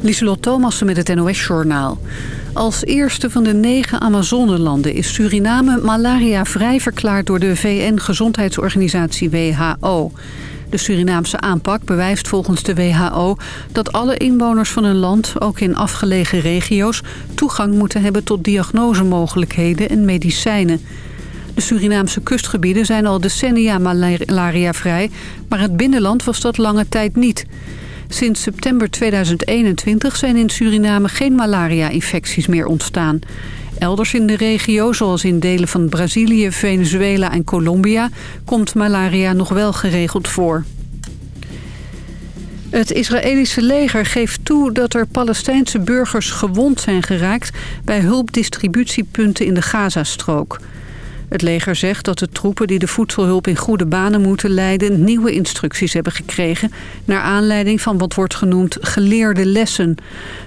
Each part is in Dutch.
Lieselot Thomassen met het NOS-journaal. Als eerste van de negen Amazonelanden is Suriname malaria-vrij verklaard door de VN-gezondheidsorganisatie WHO. De Surinaamse aanpak bewijst volgens de WHO dat alle inwoners van een land, ook in afgelegen regio's, toegang moeten hebben tot diagnosemogelijkheden en medicijnen. De Surinaamse kustgebieden zijn al decennia malaria-vrij, maar het binnenland was dat lange tijd niet. Sinds september 2021 zijn in Suriname geen malaria-infecties meer ontstaan. Elders in de regio, zoals in delen van Brazilië, Venezuela en Colombia... komt malaria nog wel geregeld voor. Het Israëlische leger geeft toe dat er Palestijnse burgers gewond zijn geraakt... bij hulpdistributiepunten in de Gazastrook. Het leger zegt dat de troepen die de voedselhulp in goede banen moeten leiden... nieuwe instructies hebben gekregen... naar aanleiding van wat wordt genoemd geleerde lessen.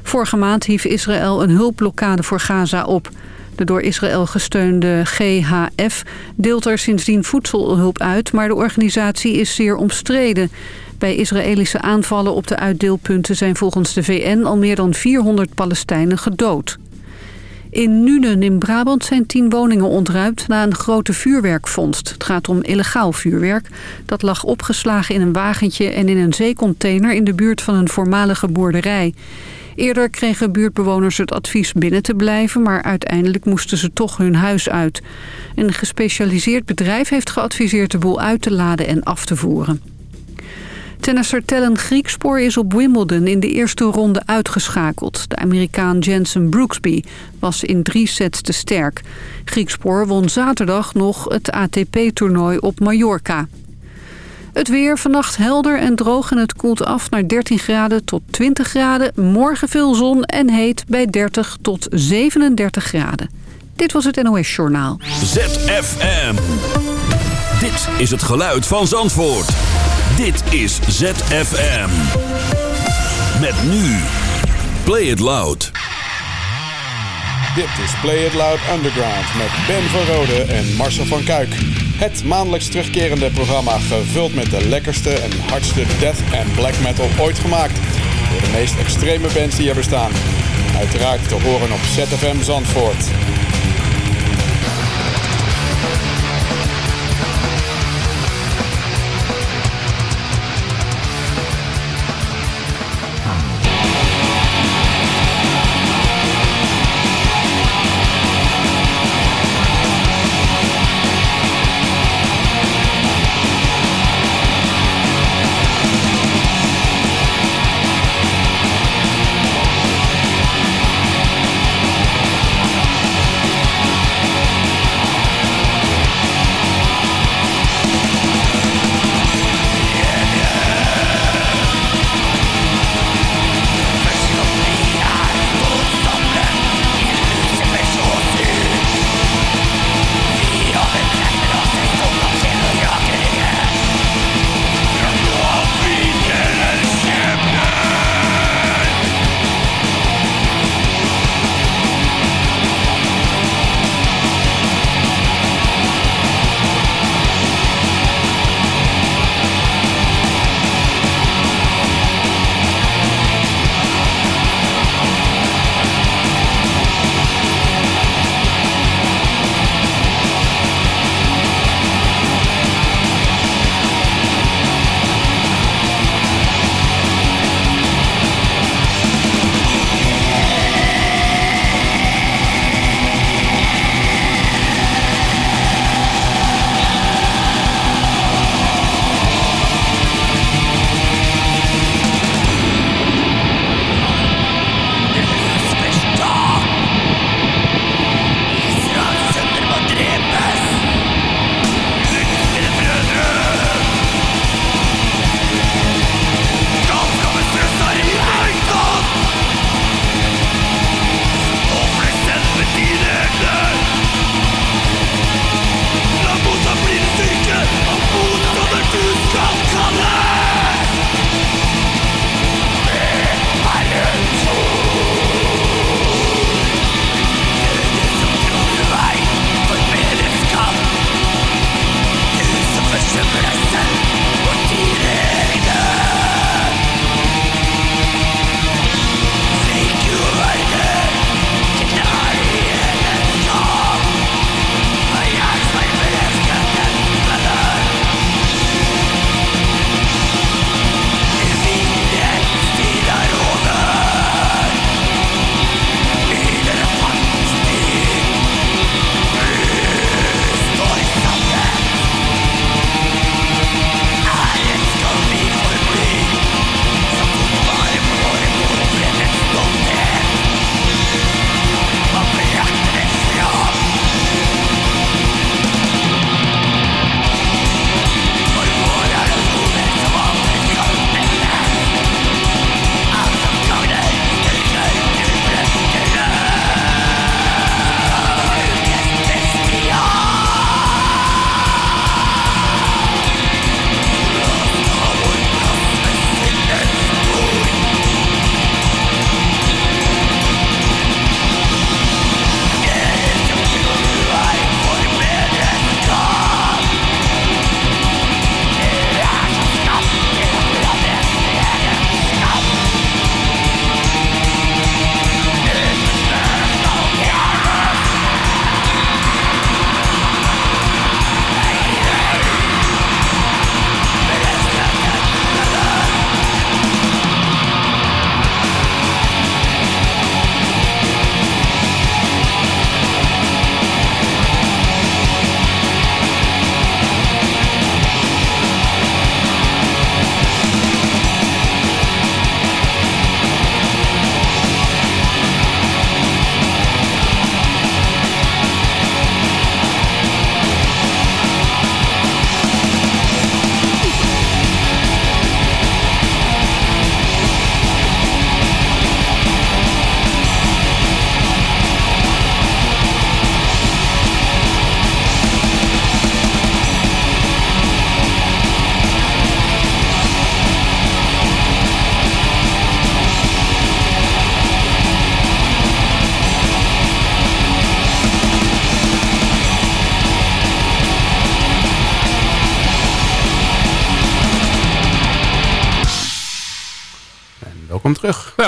Vorige maand hief Israël een hulpblokkade voor Gaza op. De door Israël gesteunde GHF deelt er sindsdien voedselhulp uit... maar de organisatie is zeer omstreden... Bij Israëlische aanvallen op de uitdeelpunten zijn volgens de VN al meer dan 400 Palestijnen gedood. In Nuenen in Brabant zijn tien woningen ontruimd na een grote vuurwerkvondst. Het gaat om illegaal vuurwerk. Dat lag opgeslagen in een wagentje en in een zeecontainer in de buurt van een voormalige boerderij. Eerder kregen buurtbewoners het advies binnen te blijven... maar uiteindelijk moesten ze toch hun huis uit. Een gespecialiseerd bedrijf heeft geadviseerd de boel uit te laden en af te voeren. Tennisser Tellen Griekspoor is op Wimbledon in de eerste ronde uitgeschakeld. De Amerikaan Jensen Brooksby was in drie sets te sterk. Griekspoor won zaterdag nog het ATP-toernooi op Mallorca. Het weer vannacht helder en droog en het koelt af naar 13 graden tot 20 graden. Morgen veel zon en heet bij 30 tot 37 graden. Dit was het NOS Journaal. ZFM. Dit is het geluid van Zandvoort. Dit is ZFM. Met nu. Play It Loud. Dit is Play It Loud Underground met Ben van Rode en Marcel van Kuik. Het maandelijks terugkerende programma gevuld met de lekkerste en hardste death en black metal ooit gemaakt. Door de meest extreme bands die er bestaan. Uiteraard te horen op ZFM Zandvoort.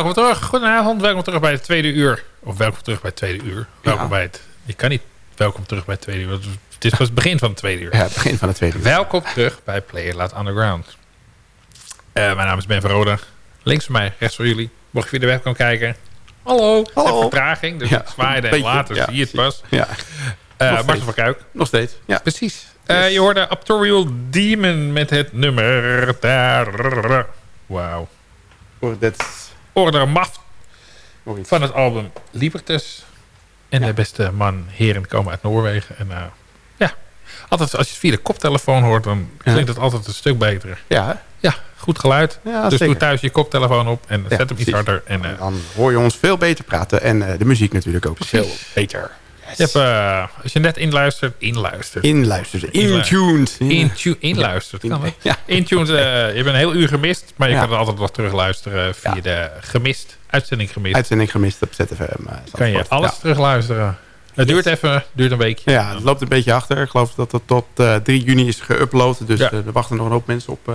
Welkom terug. Goedenavond. Welkom terug bij het tweede uur. Of welkom terug bij het tweede uur. Welkom Ja. bij het... Je kan niet welkom terug bij het tweede uur. is pas het begin van het tweede uur. Ja, het begin van het tweede uur. Welkom terug bij Play It Loud Underground. Eh, mijn naam is Ben Verrode. Links van mij, rechts van jullie. Mocht je via de webcam kijken. Hallo. Hallo. Vertraging, dus Ja, ik zwaaide en later ja, zie je het pas. Ja. Marcel van Kuik. nog steeds. Ja. Precies. Yes. je hoorde Aptorial Demon met het nummer... Daar- Wauw. Oh, dat Order Maft iets. van het album Libertus. En Ja. de beste man, heren komen uit Noorwegen. En eh, ja, altijd als je het via de koptelefoon hoort, dan klinkt het altijd een stuk beter. Ja? Ja, goed geluid. Ja, dus zeker. doe thuis je koptelefoon op en Ja, zet hem iets precies. harder. En, eh, dan hoor je ons veel beter praten. En eh, de muziek natuurlijk ook Precies. veel beter. Je hebt, eh, als je net inluistert, inluistert. Inluisteren. Inlu- Intuned. Intu inluistert, kan? Ja. Intuned, eh, je hebt een heel uur gemist, maar je Ja. kan het altijd nog terugluisteren via Ja. de gemist, uitzending gemist. Uitzending gemist op ZFM. eh, kan je alles terugluisteren. Het duurt even, duurt een weekje. Ja. het loopt een beetje achter. Ik geloof dat het tot eh, 3 juni is geüpload. Dus er wachten nog een hoop mensen op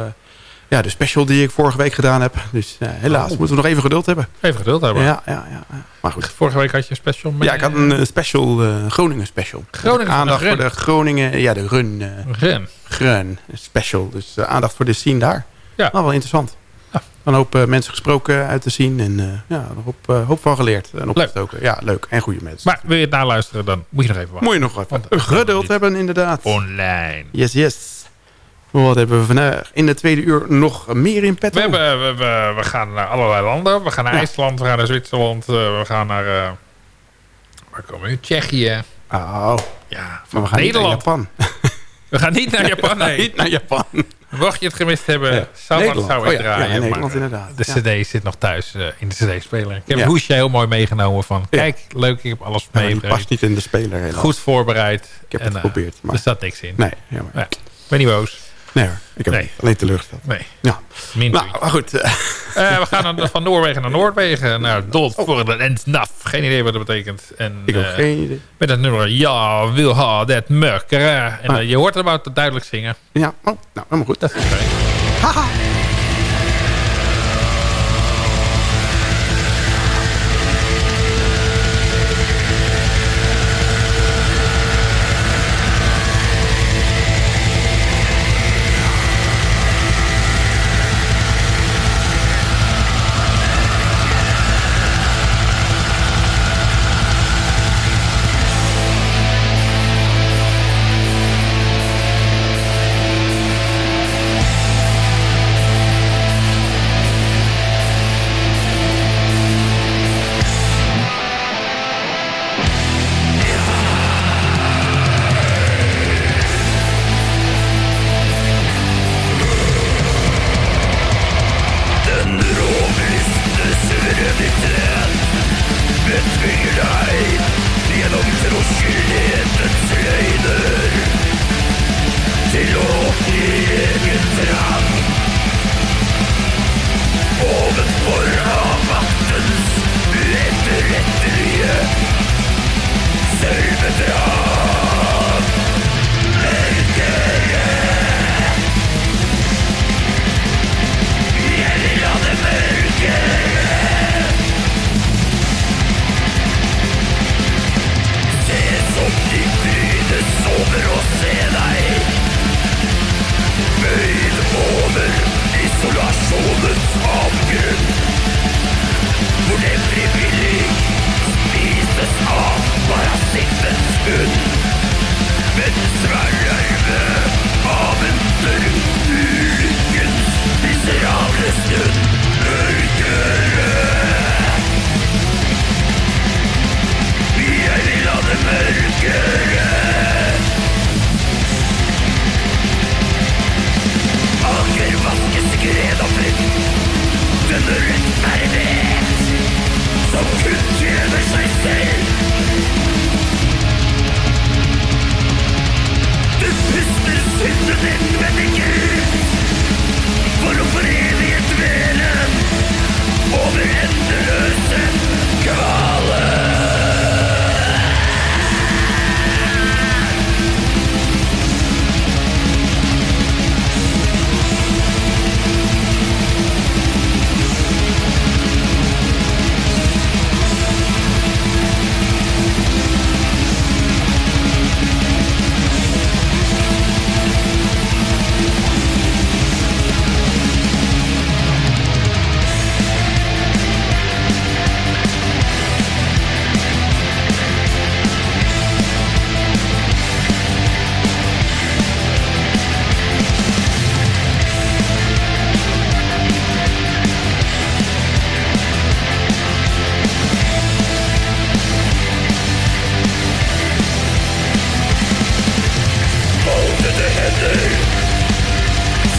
ja, de special die ik vorige week gedaan heb. Dus eh, helaas Oh. moeten we nog even geduld hebben. Even geduld hebben. Ja, ja, ja. Maar goed. Vorige week had je een special met... Ja, ik had een eh, special, eh, Groningen special. Groningen Aandacht run. voor de Groningen, ja, de run, eh Ren. Grun special. Dus eh, aandacht voor de scene daar. Ja. Nou, wel interessant. Ja. Een hoop eh, mensen gesproken uit de scene. En eh, ja, een hoop, eh, hoop van geleerd. En opgestoken. Ja, leuk. En goede mensen. Maar wil je het naluisteren, dan moet je nog even wachten. Moet je nog even geduld hebben, inderdaad. Online. Yes, yes. Wat hebben we vandaag in de tweede uur nog meer in petto? We, hebben, we, we, we gaan naar allerlei landen. We gaan naar Ja. IJsland, we gaan naar Zwitserland. eh, we gaan naar... eh, waar komen we? Tsjechië. Oh, Ja, we gaan Nederland. niet naar Japan. We gaan niet naar Japan, nee. niet naar Japan. Mocht je het gemist hebben, Ja. zou Nederland. zou ik Oh ja, draaien. ja, Nederland inderdaad. De cd zit nog thuis eh, in de cd-speler. Ik heb hoesje heel mooi meegenomen van... Kijk, leuk, ik heb alles meegegeven. past niet in de speler helaas. Goed voorbereid. Ik heb En, het geprobeerd. Maar... Er staat niks in. Nee, jammer. Ja. Ik ben niet boos. Nee hoor, ik heb Nee. alleen teleurgesteld. Nee, Ja. min Nou, maar goed. eh, we gaan dan van Noorwegen naar Noorwegen. Naar Dolt voor de Ensnaf. Geen idee wat dat betekent. En, ik heb eh, geen idee. Met het nummer Ja, wil ha, dat murker. En Ah. eh, je hoort hem duidelijk zingen. Ja, oh, nou, helemaal goed. Dat is fijn.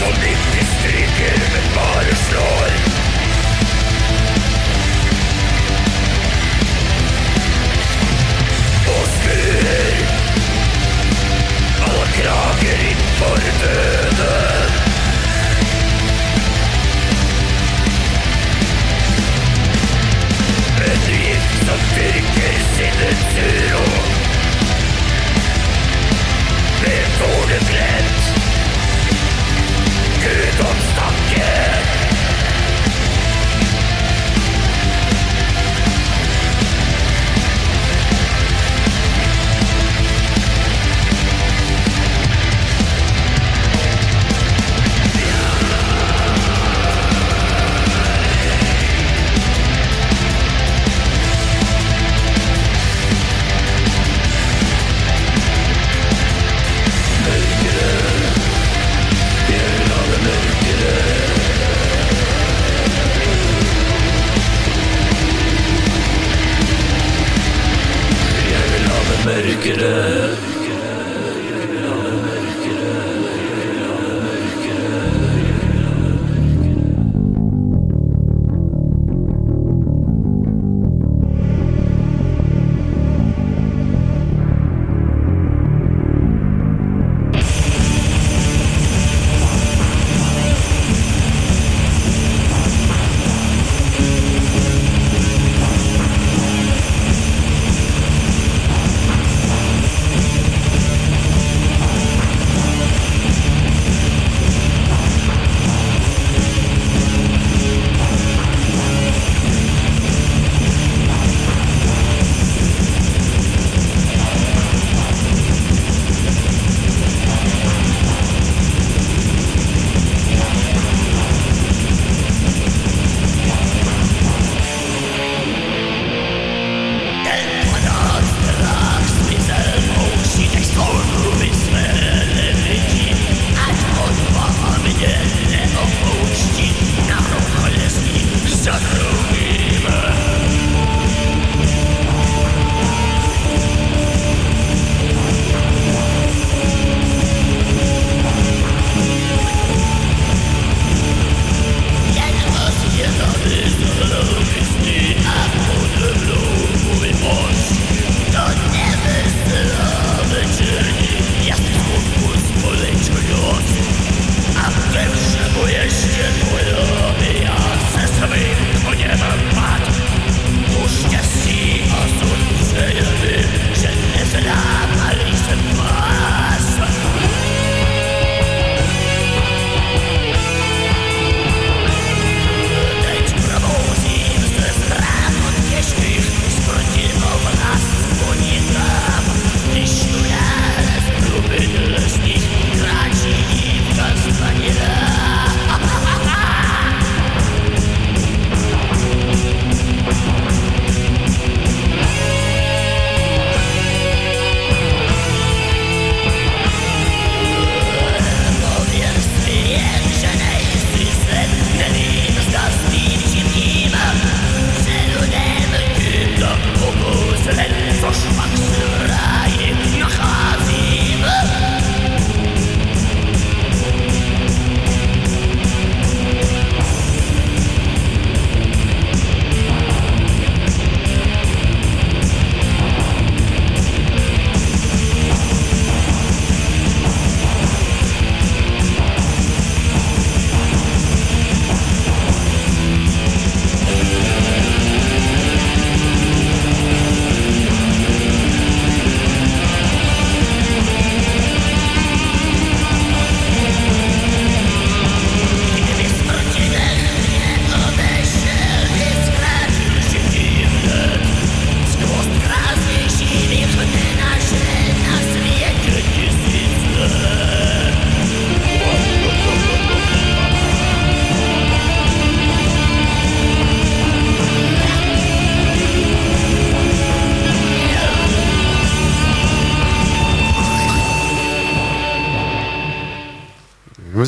Og de stryker, men bare slår. Og skurer alle krager innenfor dør.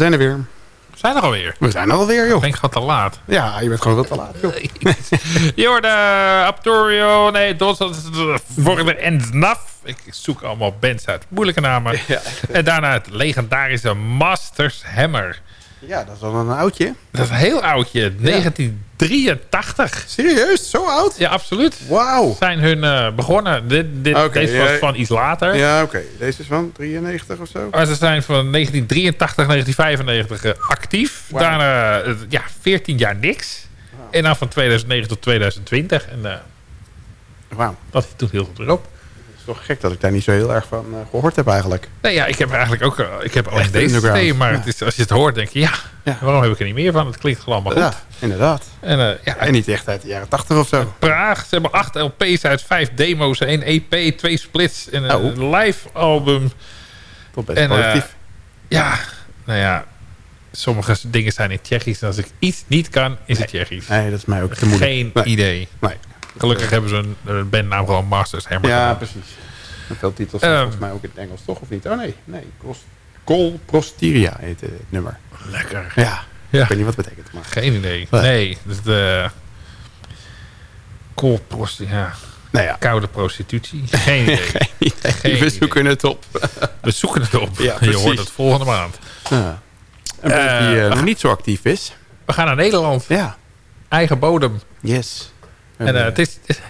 Zijn er weer. We zijn er alweer. We zijn er alweer, joh. Ik denk gewoon te laat. Ja, je bent gewoon veel te laat, joh. Je hoorde Aptorio, nee, Vorder en Snaf. Ik zoek allemaal bands uit. Moeilijke namen. En daarna het legendarische Masters Hammer. Ja, dat is wel een oudje. Dat is een heel oudje. 1983. Serieus? Zo oud? Ja, absoluut. Wauw. Zijn hun eh, begonnen. Dit, dit, deze was ja. van iets later. Ja, oké. Deze is van 93 of zo? Maar ze zijn van 1983, 1995 eh, actief. Wauw. Daarna eh, ja, 14 jaar niks. En dan van 2009 tot 2020. En eh, Wauw. dat is toen heel goed erop. Het is toch gek dat ik daar niet zo heel erg van eh, gehoord heb eigenlijk. Nee, ja, ik heb eigenlijk ook... eh, ik heb alleen deze twee. Maar Ja. het is, als je het hoort, denk je... Ja, Ja. waarom heb ik er niet meer van? Het klinkt gewoon allemaal goed. Ja, inderdaad. En eh, ja, En niet echt uit de jaren 80 of zo. Praag. Ze hebben acht LP's uit vijf demo's. één EP, twee splits en een Oh. live album. Toch best En, productief. Ja, nou ja... Sommige dingen zijn in Tsjechisch. En als ik iets niet kan, is het Tsjechisch. nee, dat is mij ook te moeilijk. Geen Nee. idee. Nee. Gelukkig hebben ze een, een bandnaam gewoon Masters Hammer. Ja, precies. En veel titels Ehm. volgens mij ook in het Engels, toch? Of niet? Oh nee, nee. Col- Col Prostiria heet het nummer. Lekker. Ja, Ja. ik weet niet wat het betekent. Maar... Geen idee. Nee. Nee. Dus de... Koolprost, ja. Nou ja. Koude prostitutie? Geen idee. Geen idee. we zoeken het op. We zoeken het op. Ja, je hoort het volgende maand. Ja. Een die uh, nog niet zo actief is. We gaan naar Nederland. Ja. Eigen bodem. Yes. En uh, het is... Het is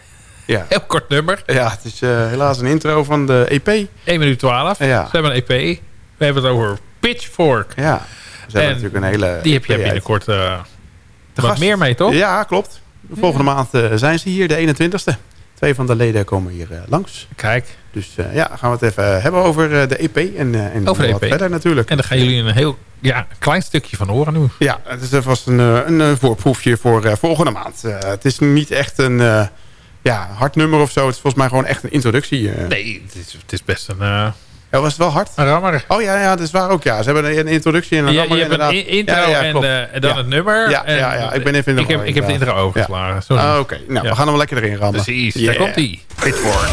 ja. Heel kort nummer. Ja, het is uh, helaas een intro van de EP. 1 minuut 12. Ja. Ze hebben een EP. We hebben het over Pitchfork. Ja. Ze hebben natuurlijk een hele Die heb je EP binnenkort uh, wat meer mee, toch? Ja, klopt. Volgende ja. maand zijn ze hier, de 21ste. Twee van de leden komen hier uh, langs. Kijk. Dus ja, gaan we het even hebben over de EP. En, en over de wat EP. verder natuurlijk. En daar gaan jullie een heel ja, klein stukje van horen nu. Ja, het is vast een, een voorproefje voor volgende maand. het is niet echt een ja, hard nummer of zo. Het is volgens mij gewoon echt een introductie. Nee, het is, het is best een... Ja, was het wel hard? Een. Oh ja, ja, dat is waar ook. Ja, ze hebben een introductie en een ja, rammer inderdaad. Een intro ja, ja, en, uh, en, dan het nummer. Ja, ja, ja, ik ben even in de Ik, heb, ik heb de intro overgeslagen. Sorry. Ah, oké, nou, we gaan hem lekker erin rammen. Precies, daar komt hij. Pitford.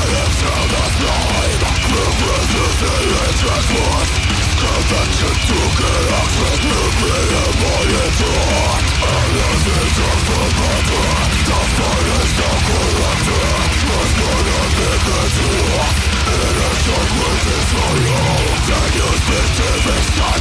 Into the sun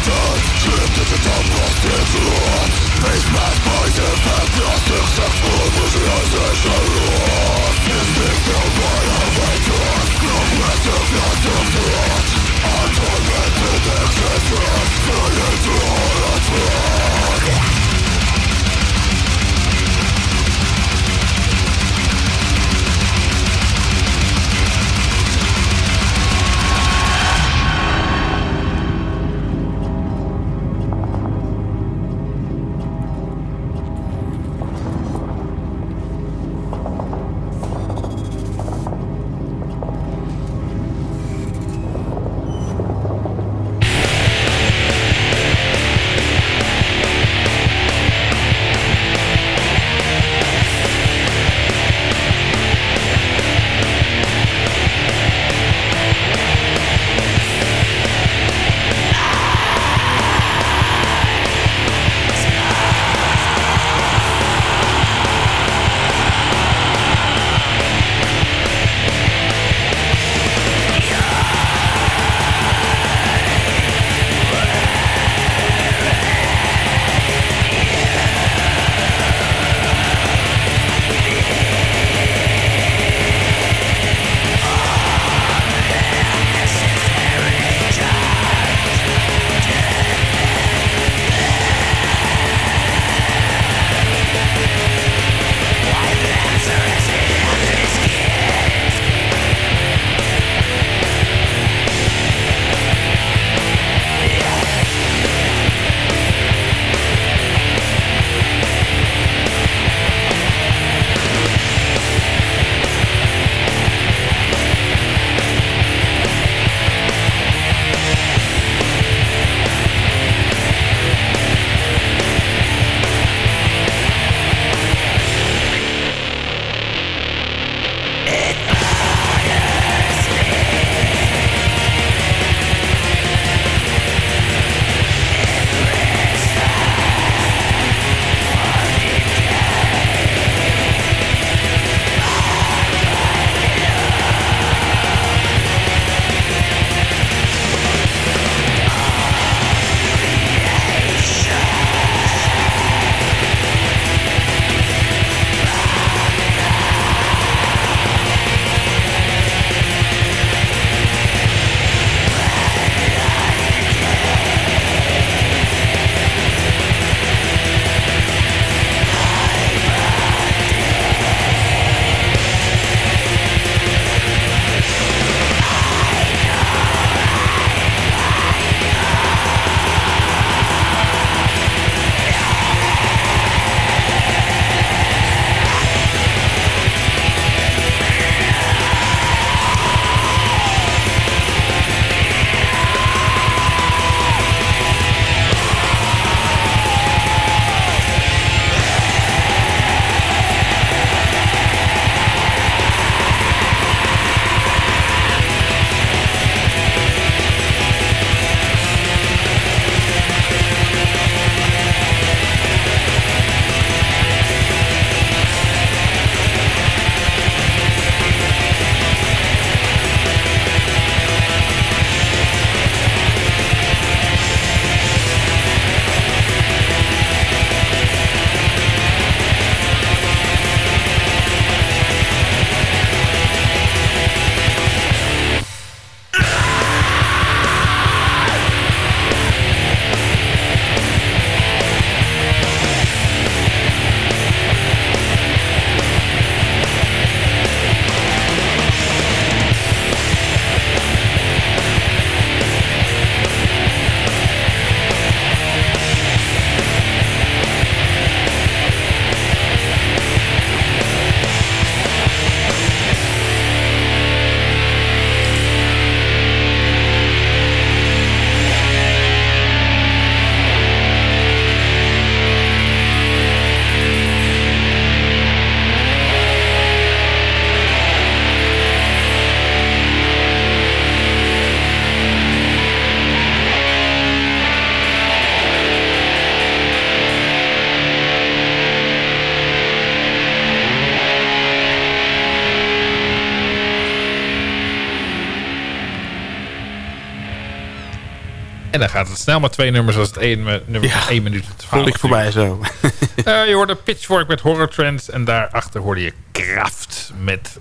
gaat het snel maar twee nummers als het één, nummer Ja. van 1 minuut. Voel ik voorbij zo. Eh, je hoorde Pitchfork met Horror Trends. En daarachter hoorde je Kraft met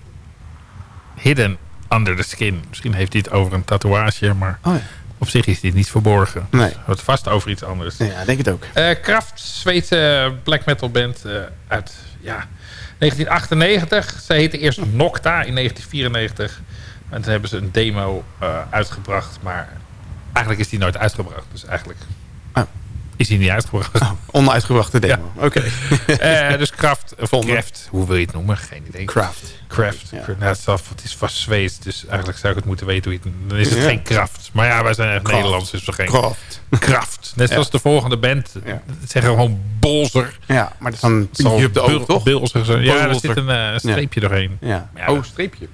Hidden Under the Skin. Misschien heeft hij het over een tatoeage, maar Oh ja. op zich is dit niet verborgen. Nee. Het wordt vast over iets anders. Ja, denk het ook. Eh, Kraft, Zweedse black metal band eh, uit ja, 1998. Ze heette eerst Nocta in 1994. En toen hebben ze een demo uitgebracht. Maar eigenlijk is die nooit uitgebracht. Dus eigenlijk Oh. is die niet uitgebracht. Onuitgebrachte demo. Oké. Eh, dus Kraft, of. Kraft, hoe wil je het noemen? Geen idee. Craft. Kraft. Ja. Nou, het, is vast Zweeds, dus eigenlijk zou ik het moeten weten hoe je het... Dan is het Ja. geen Kraft. Maar ja, wij zijn echt Kraft. Nederlands, dus we geen Craft. Kraft. Net Ja. zoals de volgende band. Zeggen gewoon Bolzer. Ja, maar dat is dan puntje op de oog, toch? Bulzer zijn. Ja, er zit een eh, streepje doorheen. Ja. Ja, oh, streepje.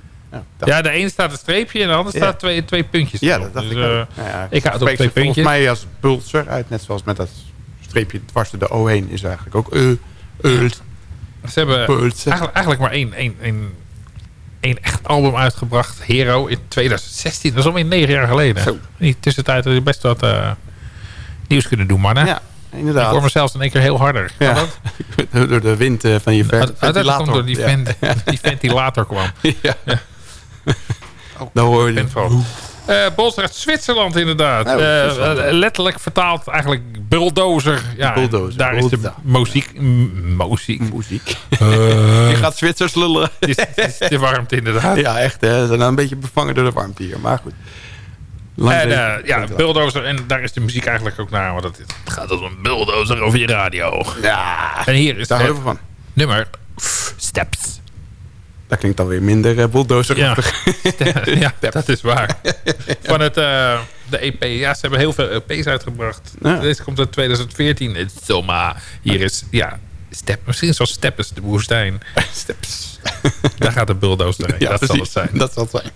Ja, de ene staat een streepje en de andere Ja. staat twee, twee puntjes. ja, erop. dat dacht Dus, ik eh, ook. Ja, ik op twee ze volgens puntjes. mij als Bulzer uit. Net zoals met dat streepje dwars door de O heen is eigenlijk ook... Uh, uh, Ze hebben eigenlijk, eigenlijk maar één, één, één, één echt album uitgebracht. Hero in 2016. Dat is alweer negen jaar geleden. Zo. In die tussentijd had je best wat eh, nieuws kunnen doen, mannen. Ja, Ik inderdaad. hoor mezelf in één keer heel harder. Ja. dat? door de wind eh, van je ver- Uit- uit- dat komt ventilator. door die, Ja. vent, die ventilator kwam. Ja. Dan hoor je... Eh uit Zwitserland inderdaad. Nou, Eh, eh, letterlijk vertaald eigenlijk bulldozer. Ja, Bulldozer, Daar is de muziek. Muziek. Muziek. Eh, Je gaat Zwitsers lullen. het, is, te warmte inderdaad. Ja, echt. Hè. Ze zijn nou een beetje bevangen door de warmte hier. Maar goed. En eh, ja, bulldozer. En daar is de muziek eigenlijk ook naar. Want het, het gaat als een bulldozer over je radio. Ja, En hier is daar we van. nummer Steps. Dat klinkt alweer minder uh, bulldozer. Ja, ja dat is waar. Van het, eh, de EP. Ja, ze hebben heel veel EP's uitgebracht. Ja. Deze komt uit 2014. Het is zomaar. Hier is, ja, Step, misschien zoals Steppes, de woestijn. Steps. Daar gaat de bulldozer heen. Ja, dat zal het zijn. Dat zal het zijn.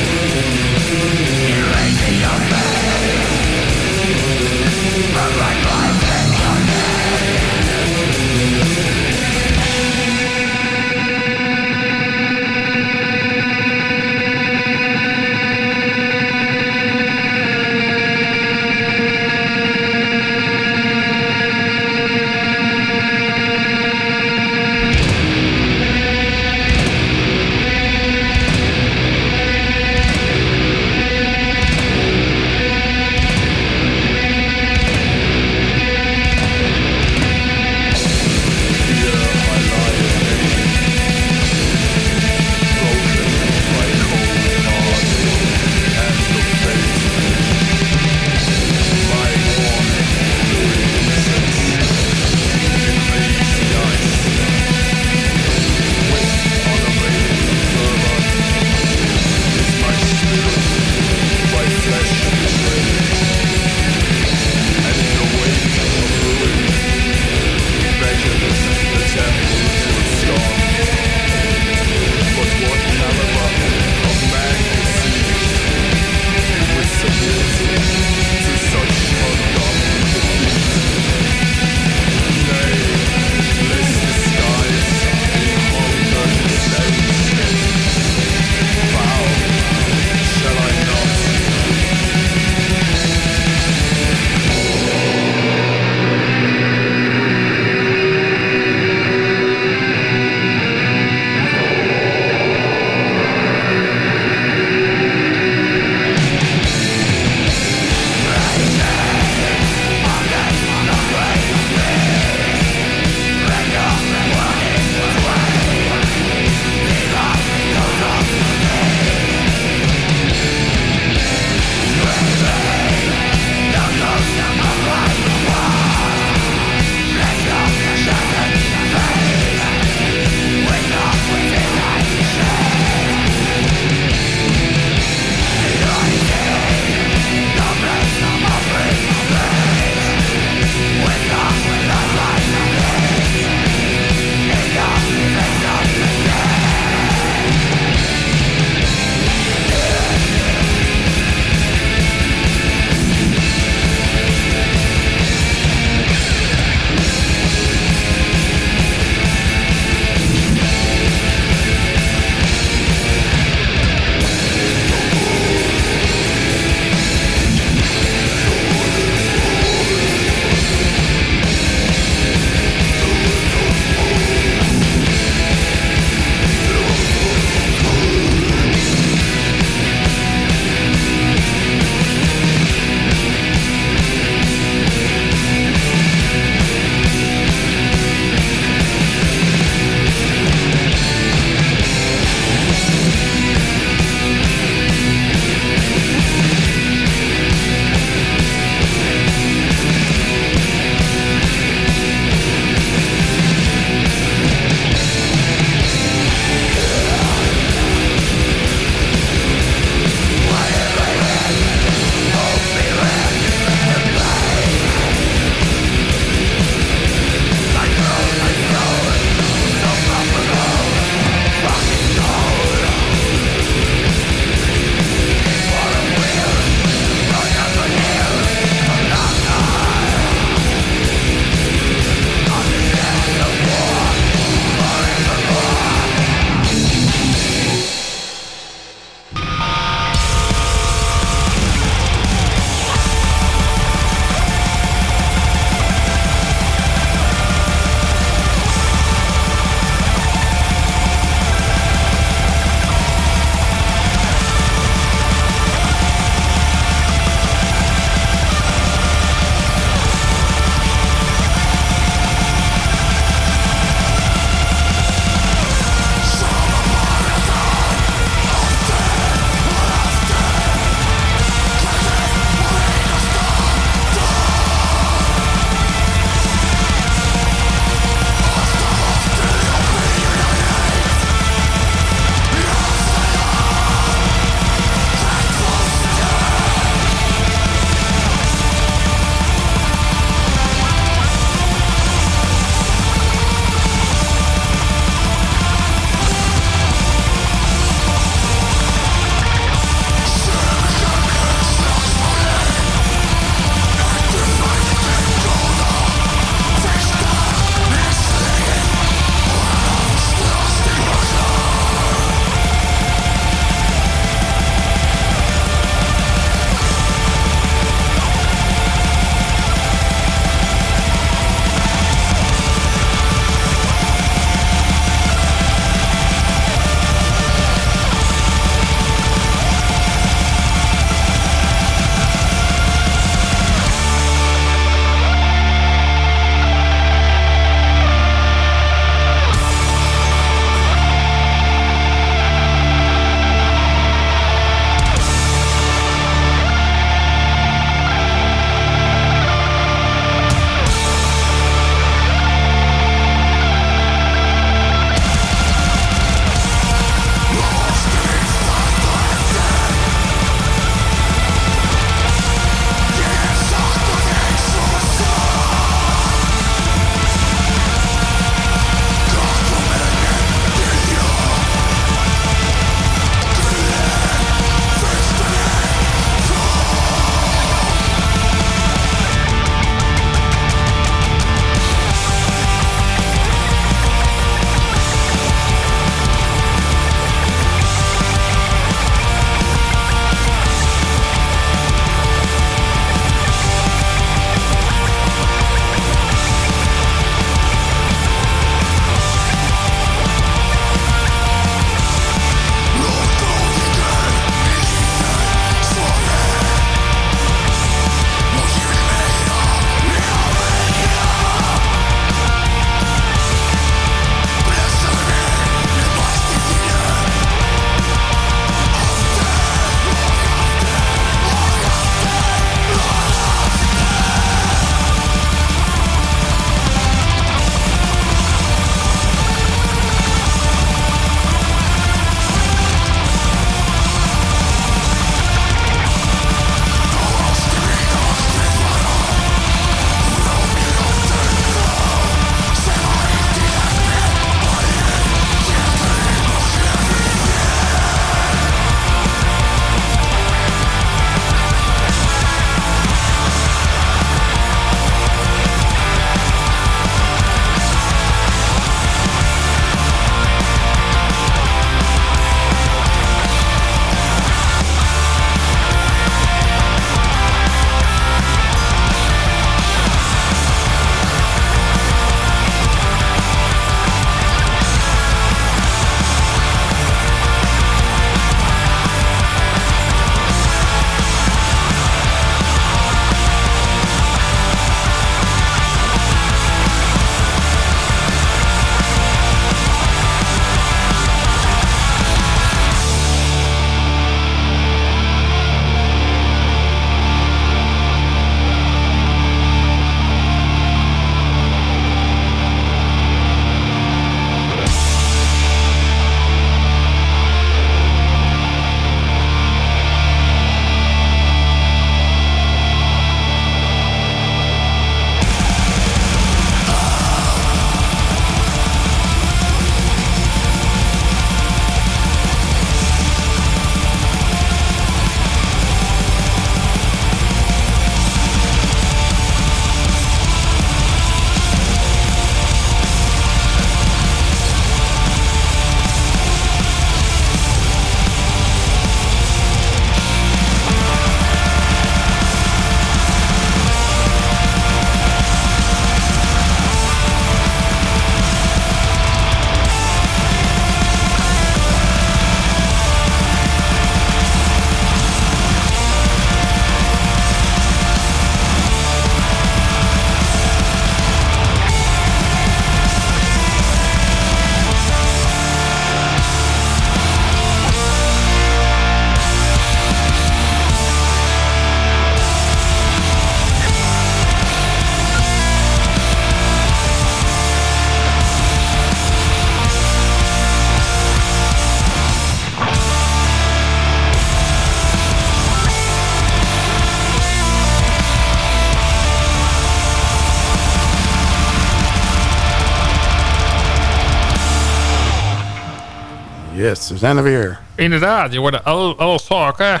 Yes, we zijn er weer. Inderdaad, je wordt al, al zaken.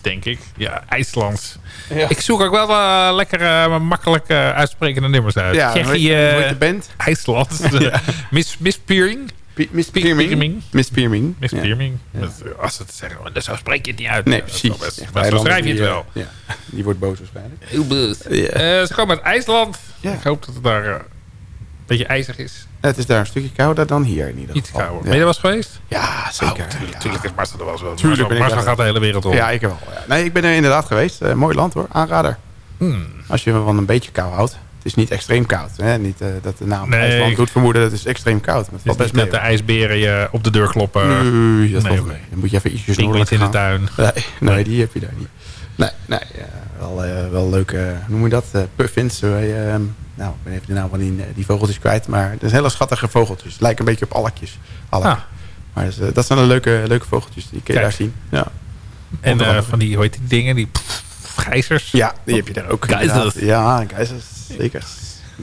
Denk ik. Ja, IJslands. Ik zoek ook wel uh, lekker uh, makkelijk uh, uitsprekende nummers uit. Ja, Tsjechië, hoe heet de band? IJsland. Miss, Miss Peering. Miss Pierming. Miss Pierming. Miss Pierming. Als het zeggen, zo spreek je het niet uit. Nee, precies. Best, maar zo schrijf je het wel. Ja, die wordt boos waarschijnlijk. Heel boos. ze komen uit IJsland. Ik hoop dat het daar een beetje ijzig is. Het is daar een stukje kouder dan hier in ieder geval. Iets kouder. Ben je er eens geweest? Ja, zeker. Oh, tuurlijk, is Marcel er wel zo. Tuurlijk Marcel, gaat de hele wereld op. Ja, ik wel. Nee, ik ben er inderdaad geweest. Uh, mooi land hoor, aanrader. Hmm. Als je van een beetje kou houdt. Het is niet extreem koud. Hè? Niet uh, dat de naam nee, IJsland doet vermoeden dat het is extreem koud. Maar het valt best met de ijsberen je op de deur kloppen. Nee, dat nee, nee. Dan moet je even ietsjes noordelijk in de tuin. Nee, nee, die heb je daar niet. Nee, nee wel, uh, wel leuke, noem je dat? Puffins. Uh, nou, ik ben even de naam van die, die vogeltjes kwijt. Maar het is hele schattige vogeltjes. Het lijkt een beetje op alkjes. Alk. Ah. Maar dus, dat zijn de leuke, leuke vogeltjes. Die kun je Kijk. daar zien. Ja. En van die, hoe heet die dingen? Die gijzers. Ja, die heb je daar ook. Geizers. Ja, geizers. Zeker.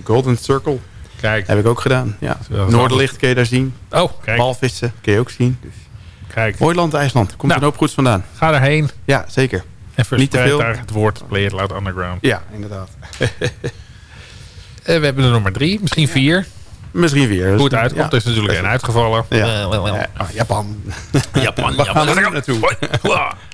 Golden Circle. Kijk. Heb ik ook gedaan. Ja. Noorderlicht kun je daar zien. Oh, kijk. Walvissen kun je ook zien. Dus. Kijk. Mooi land IJsland. Komt nou, een hoop goeds vandaan. Ga erheen. Ja, zeker. En Niet te veel. daar het woord Play It Loud Underground. Ja, inderdaad. Uh, we hebben er nog maar drie, misschien vier. Misschien vier. Hoe het uitkomt, ja. is natuurlijk één uitgevallen. Ja. Uh, uh, Japan. Japan. Waar gaan we nu naartoe?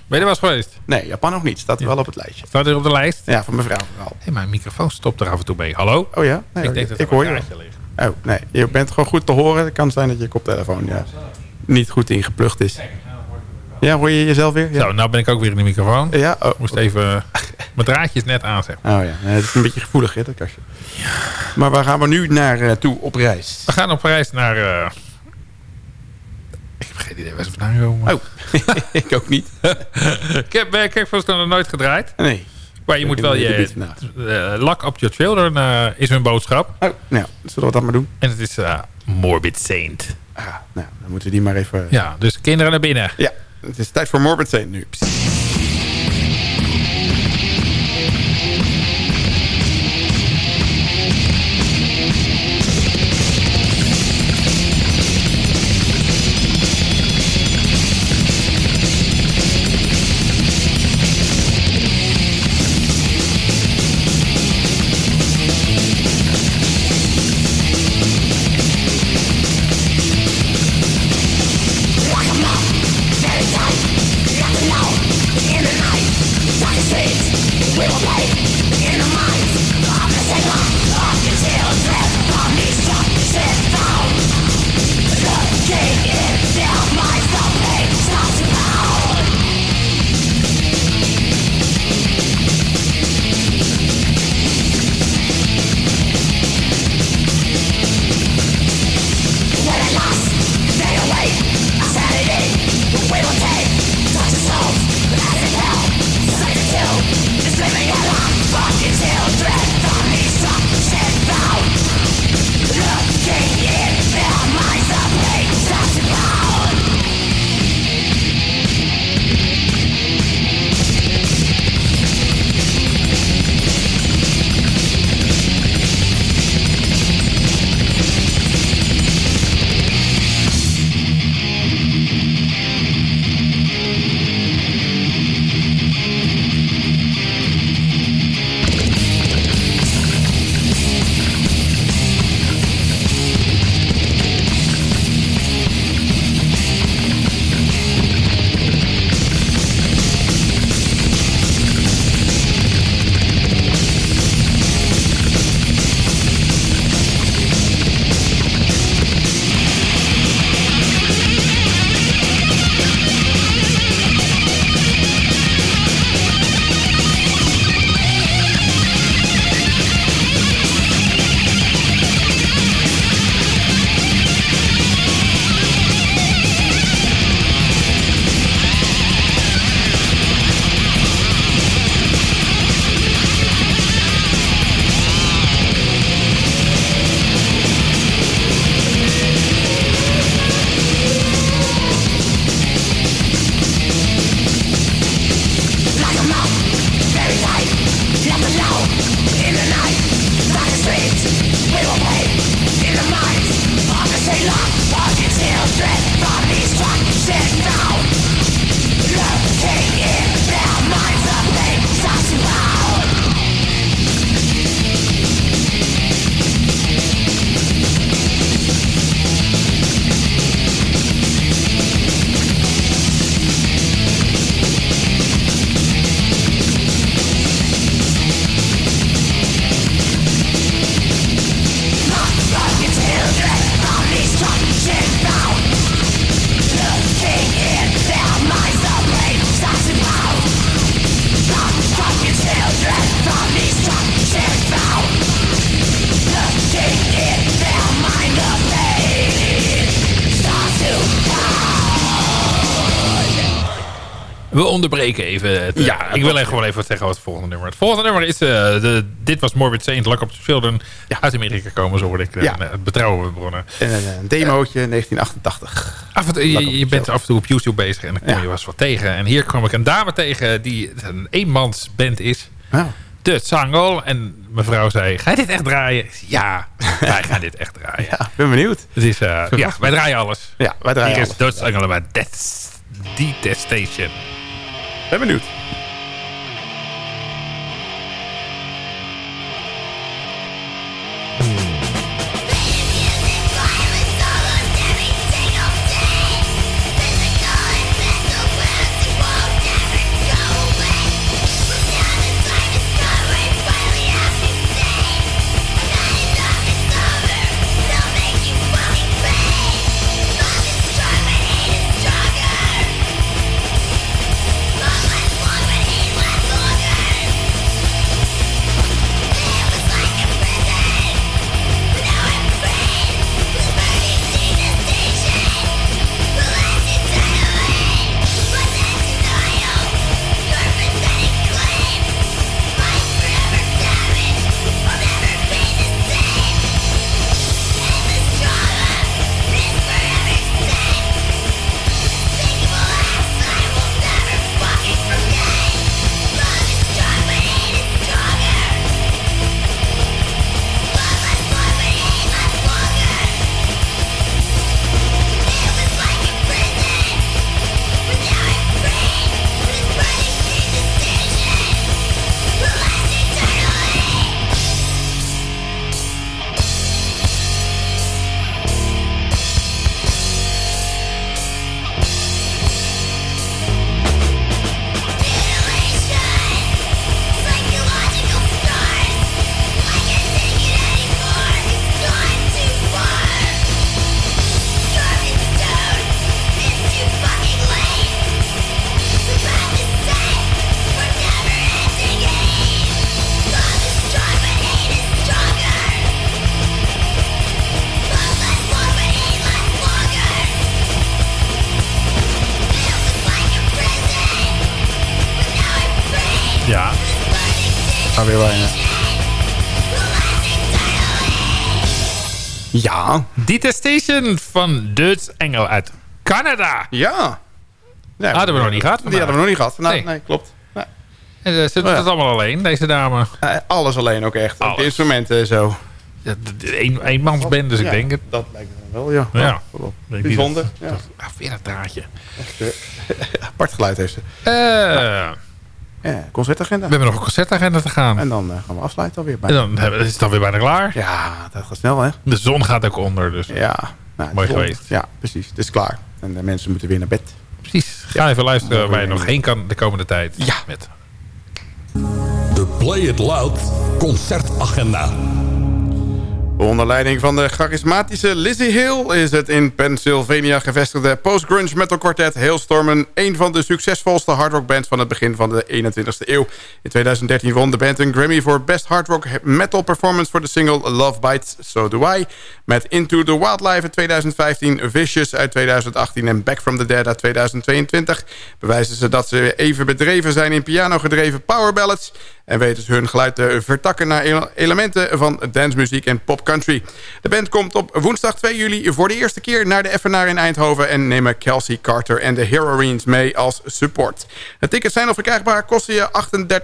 Ben je er wel eens geweest? Nee, Japan nog niet. Staat ja. wel op het lijstje. Staat er op de lijst? Ja, van mijn vrouw vooral. Hey, mijn microfoon stopt er af en toe mee. Hallo? Oh ja? Nee, ik denk dat ik hoor je. Ligt. Oh, nee. Je bent gewoon goed te horen. Het kan zijn dat je koptelefoon ja, niet goed ingeplucht is. Ja, hoor je jezelf weer? Ja. Zo, nou ben ik ook weer in de microfoon. Ja, oh, moest even mijn draadjes net aanzetten. Oh ja, het is een beetje gevoelig hè, dat kastje. Ja. Maar waar gaan we nu naartoe op reis? We gaan op reis naar... Uh... Ik heb geen idee waar ze vandaan komen. Oh, ik ook niet. ik heb uh, Kickfest nog nooit gedraaid. Nee. Maar je moet wel je uh, lak op your children uh, is hun boodschap. Oh, nou, zullen we dat maar doen? En het is Morbid Saint. Ah, nou, dan moeten we die maar even... Ja, dus kinderen naar binnen. Ja, het is tijd voor Morbid Saint nu. Onderbreken even. Het, Ja, ik wil echt gewoon even wat zeggen over het volgende nummer. Het volgende nummer is... eh, de, dit was Morbid Saint, Lock Up the Children. Ja. Uit Amerika komen, zo hoorde ik. Ja. Ja. betrouwbare bronnen. En een, demootje, 1988. Af en toe, je, bent af en toe op YouTube bezig en dan kom je Ja. wel eens wat tegen. En hier kwam ik een dame tegen die een eenmansband is. Oh. De Sangol. En mevrouw zei, ga je dit echt draaien? Ja, wij gaan dit echt draaien. Ja, ben benieuwd. Het is, eh, ja, wij draaien alles. Ja, wij draaien Hier is alles. Dutch Angelen bij Death Detestation. Ben benieuwd. Detestation van Dutch Engel uit Canada. Ja. ja Hadden we nog niet gehad Die hadden we nog niet gehad. Nou, Nee. nee. klopt. Nee. En eh, ze doet Oh het allemaal alleen, deze dame. Eh, alles alleen ook echt. Ook Alles. De instrumenten en zo. Ja, Een, eenmansband, dus ik denk het. Dat lijkt me wel, ja. Ja. Denk Bijzonder. Ja. dat- Ah, weer dat draadje. Apart geluid heeft ze. Eh, Ja, concertagenda. we hebben nog een concertagenda te gaan. En dan eh, gaan we afsluiten alweer. En Bijna. dan hebben- is het alweer bijna klaar. Ja, dat gaat snel hè. De zon gaat ook onder, dus Ja. Nou, Mooi het is geweest. Ja, precies. Het is klaar. En de mensen moeten weer naar bed. precies. Ga even luisteren Ja. waar je nog heen kan de komende tijd. Ja. Met De Play It Loud concertagenda. Onder leiding van de charismatische Lizzie Hill... is het in Pennsylvania gevestigde post-grunge metal quartet Hailstormen... een van de succesvolste hardrockbands van het begin van de 21ste eeuw. In 2013 won de band een Grammy voor Best Hard Rock Metal Performance... voor de single Love Bites, So Do I. Met Into the Wildlife uit 2015, Vicious uit 2018... en Back from the Dead uit 2022... bewijzen ze dat ze even bedreven zijn in piano-gedreven power ballads... en weten ze hun geluid te vertakken naar ele- elementen van dancemuziek en popcountry. De band komt op woensdag 2 juli voor de eerste keer naar de FNR in Eindhoven... en nemen Kelsey Carter en de Heroines mee als support. De tickets zijn nog verkrijgbaar, kosten je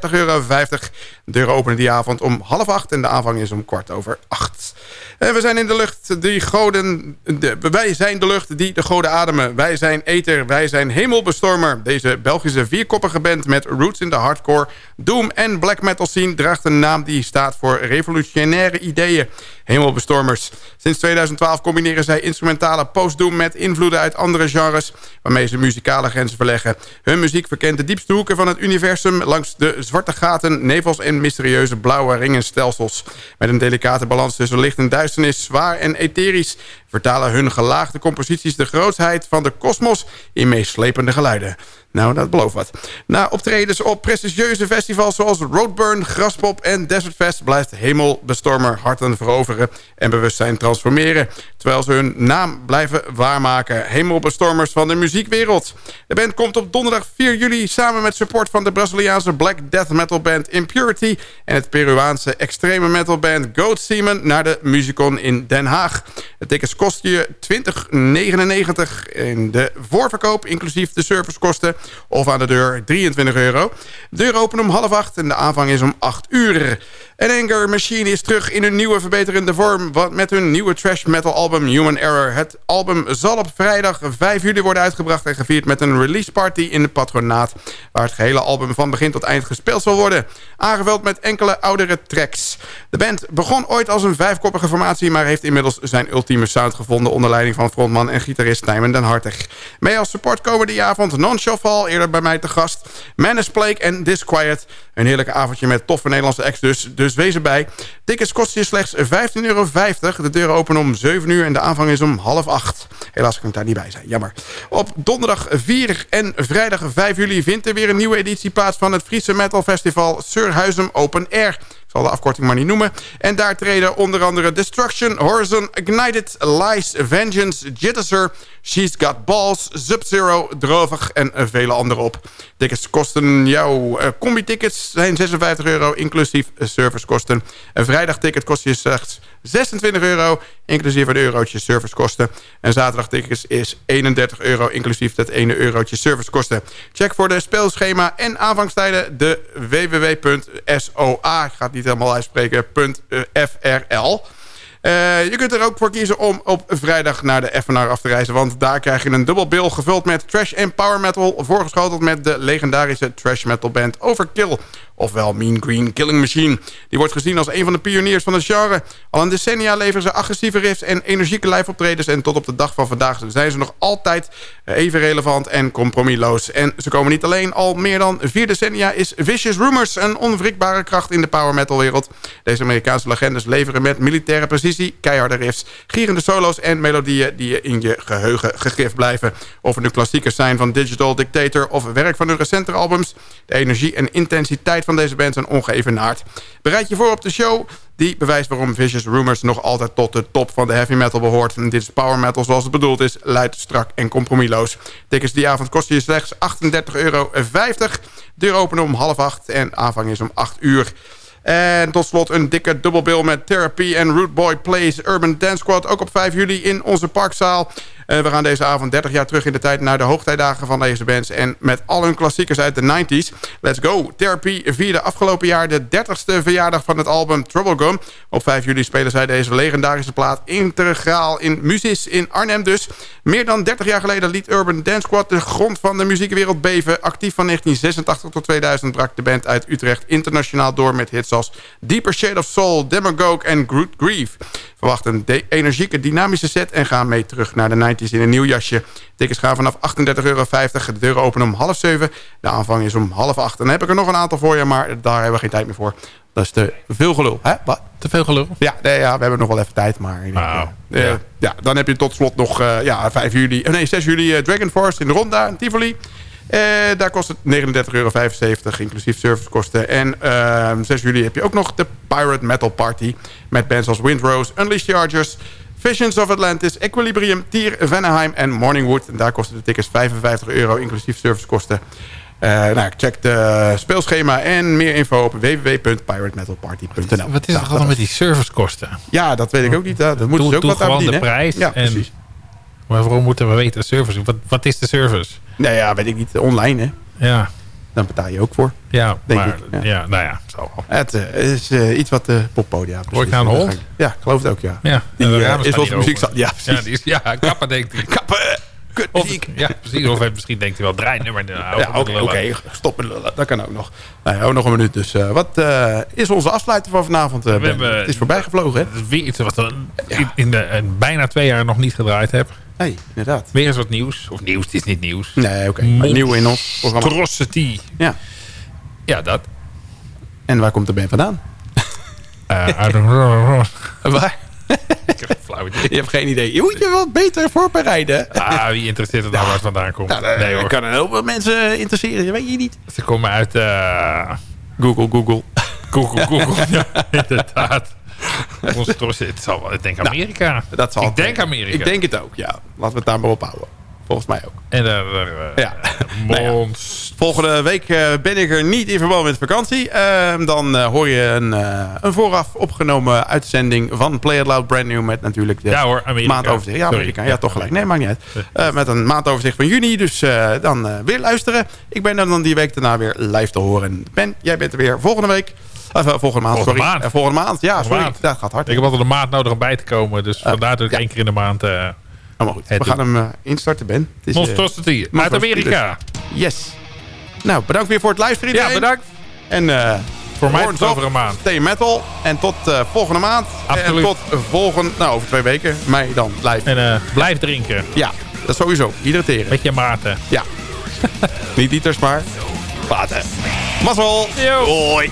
38,50 euro. De deuren openen die avond om half acht en de aanvang is om kwart over acht. En we zijn in de lucht die goden... De, wij zijn de lucht die de goden ademen. Wij zijn Ether, wij zijn Hemelbestormer. Deze Belgische vierkoppige band met roots in de hardcore, doom en black metal scene... draagt een naam die staat voor revolutionaire ideeën. Hemelbestormers. Sinds 2012 combineren zij instrumentale post-doom met invloeden uit andere genres... waarmee ze muzikale grenzen verleggen. Hun muziek verkent de diepste hoeken van het universum... langs de zwarte gaten, nevels en mysterieuze blauwe ringenstelsels. Met een delicate balans tussen licht en duisternis, zwaar en etherisch... vertalen hun gelaagde composities de grootheid van de kosmos in meeslepende geluiden. Nou, dat belooft wat. Na optredens op prestigieuze festivals zoals Roadburn, Graspop en Desert Fest... blijft Hemelbestormer harten veroveren en bewustzijn transformeren... terwijl ze hun naam blijven waarmaken. Hemelbestormers van de muziekwereld. De band komt op donderdag 4 juli samen met support van de Braziliaanse black death metal band Impurity... en het Peruaanse extreme metal band Goat Seaman naar de Musicon in Den Haag. Het tickets kost je 20,99 in de voorverkoop, inclusief de servicekosten of aan de deur 23 euro. De deur opent om half acht en de aanvang is om 8 uur. En Anger Machine is terug in een nieuwe verbeterende vorm... met hun nieuwe trash metal album Human Error. Het album zal op vrijdag 5 juli worden uitgebracht... en gevierd met een release party in de patronaat... waar het gehele album van begin tot eind gespeeld zal worden. Aangevuld met enkele oudere tracks. De band begon ooit als een vijfkoppige formatie... maar heeft inmiddels zijn ultieme sound gevonden... onder leiding van frontman en gitarist Tijmen den Hartig. Mee als support komen die avond Non eerder bij mij te gast... Menace Plague en Disquiet. Een heerlijke avondje met toffe Nederlandse acts dus... dus wees erbij. Tickets kosten je slechts 15,50 euro. De deuren openen om 7 uur en de aanvang is om half 8. Helaas kan ik daar niet bij zijn, jammer. Op donderdag 4 en vrijdag 5 juli vindt er weer een nieuwe editie plaats... van het Friese Metal Festival Surhuizen Open Air zal de afkorting maar niet noemen. En daar treden onder andere Destruction, Horizon, Ignited, Lies, Vengeance, Jitteser, She's Got Balls, Sub-Zero, Drovig en vele anderen op. Tickets kosten jouw uh, combi-tickets zijn 56 euro, inclusief servicekosten. Een vrijdagticket kost je slechts 26 euro, inclusief een eurotje servicekosten. En zaterdagtickets is 31 euro, inclusief dat ene eurotje servicekosten. Check voor de speelschema en aanvangstijden de www.soa, ik ga het niet helemaal uitspreken, .frl. Uh, je kunt er ook voor kiezen om op vrijdag naar de Evenaar af te reizen. Want daar krijg je een dubbel bill gevuld met trash en power metal. Voorgeschoteld met de legendarische trash metal band Overkill ofwel Mean Green Killing Machine. Die wordt gezien als een van de pioniers van het genre. Al een decennia leveren ze agressieve riffs en energieke live-optredens... en tot op de dag van vandaag zijn ze nog altijd even relevant en compromisloos. En ze komen niet alleen. Al meer dan vier decennia is Vicious Rumors... een onwrikbare kracht in de power metal wereld. Deze Amerikaanse legendes leveren met militaire precisie... keiharde riffs, gierende solo's en melodieën... die je in je geheugen gegrift blijven. Of het nu klassiekers zijn van Digital Dictator... of werk van hun recentere albums. De energie en intensiteit van deze band zijn ongeëvenaard. Bereid je voor op de show die bewijst waarom Vicious Rumors nog altijd tot de top van de heavy metal behoort. En dit is power metal zoals het bedoeld is, luid, strak en compromisloos. Tickets die avond kosten je slechts 38,50 euro. Deur openen om half acht en aanvang is om 8 uur. En tot slot een dikke dubbelbil met Therapy en Root Boy Plays Urban Dance Squad. Ook op 5 juli in onze parkzaal. Uh, we gaan deze avond 30 jaar terug in de tijd naar de hoogtijdagen van deze bands. En met al hun klassiekers uit de 90s. Let's go! Therapy vierde afgelopen jaar de 30ste verjaardag van het album Trouble Gum. Op 5 juli spelen zij deze legendarische plaat integraal in Musis in Arnhem dus. Meer dan 30 jaar geleden liet Urban Dance Squad de grond van de muziekwereld beven. Actief van 1986 tot 2000 brak de band uit Utrecht internationaal door met hits als Deeper Shade of Soul, Demagogue en Groot Grief. Verwacht een energieke, dynamische set en gaan mee terug naar de 90s in een nieuw jasje. Tickets gaan vanaf 38,50 euro. De deuren openen om half zeven. De aanvang is om half acht. En dan heb ik er nog een aantal voor je, maar daar hebben we geen tijd meer voor. Dat is te veel gelul. Hè? Wat? Te veel gelul? Ja, nee, ja, we hebben nog wel even tijd. Maar wow. uh, ja. ja. dan heb je tot slot nog uh, ja, 5 juli, nee, 6 juli uh, Dragon Force in de Ronda in Tivoli. Uh, daar kost het 39,75 euro, inclusief servicekosten. En uh, 6 juli heb je ook nog de Pirate Metal Party... met bands als Windrose, Unleashed Chargers... Visions of Atlantis, Equilibrium, Tier, Vanaheim en Morningwood. En daar kosten de tickets 55 euro, inclusief servicekosten. Uh, nou, check de speelschema en meer info op www.piratemetalparty.nl. Wat is er allemaal met die servicekosten? Ja, dat weet ik ook niet. Dat moeten doe, ze ook doe wat aan gewoon de prijs. Ja, en, precies. Maar waarom moeten we weten service? Wat, wat is de service? Nee, ja, weet ik niet. Online, hè. Ja, Dan betaal je ook voor. ja Denk maar ik, ja. ja. nou ja, zo. Het eh, is eh, iets wat de poppodia... Hoor ik nou een hond? Ja, ik geloof het ook, ja. Ja, Die eh, is hier muziek... Ja, Ja, precies. die is, ja, kapper denkt hij. Kappen! Of, ja, precies. Of hij- misschien denkt hij wel draaien. Nou, Ja, oké, oké. Stop met lullen. Dat kan ook nog. Nou ja, nog een minuut. Dus eh, wat eh, is onze afsluiter van vanavond? eh, Ben? hebben- het is voorbij gevlogen, hè? Het is weer iets wat we in, in de, eh, bijna twee jaar nog niet gedraaid heb. Nee, inderdaad. Weer eens wat nieuws. Of nieuws, het is niet nieuws. Nee, oké. Nieuw in ons programma. Ja. Ja, dat. En waar komt de band vandaan? Eh, een- Waar? Ik heb geen flauw idee. Je hebt geen idee. Je moet je wat beter voorbereiden. Ah, wie interesseert het nou waar het vandaan komt? Nou, dat nee hoor. kan een heleboel mensen interesseren. Dat weet je niet. Ze komen uit uh, Google, Google. Google, Google. ja, inderdaad. Ons, het zal, ik denk Amerika. Nou, dat zal ik denk Amerika. Ik denk het ook, ja. Laten we het daar maar op houden. Volgens mij ook. En uh, ja. Nou ja. Volgende week uh, ben ik er niet in verband met vakantie. Uh, dan hoor je een, een, vooraf opgenomen uitzending van Play It Loud Brand New. Met natuurlijk de ja, hoor, Amerika. maandoverzicht. Ja, Amerika. Ja, ja, toch gelijk. Nee, maakt niet uit. met een maandoverzicht van juni. Dus dan weer luisteren. Ik ben er dan die week daarna weer live te horen. Ben, jij bent er weer volgende week. Of, volgende maand, volgende sorry. Maand. volgende maand. Ja, volgende sorry. Maand. Dat gaat hard. Ik heb altijd een maand nodig om bij te komen. Dus vandaar dat ik één keer in de maand... Uh, Helemaal goed. We gaan hem uh, instarten, Ben. Het is, Monstrosity uit Amerika. Yes. Nou, bedankt weer voor het luisteren. Ja, bedankt. En uh, voor mij tot over een maand. Stay metal. En tot uh, volgende maand. Absoluut. En tot volgende, nou over twee weken. Mei dan live. En uh, blijf drinken. Ja, dat sowieso. Hydrateren. Met je maten. Ja. Niet liters, maar water. Mazzel. Hoi.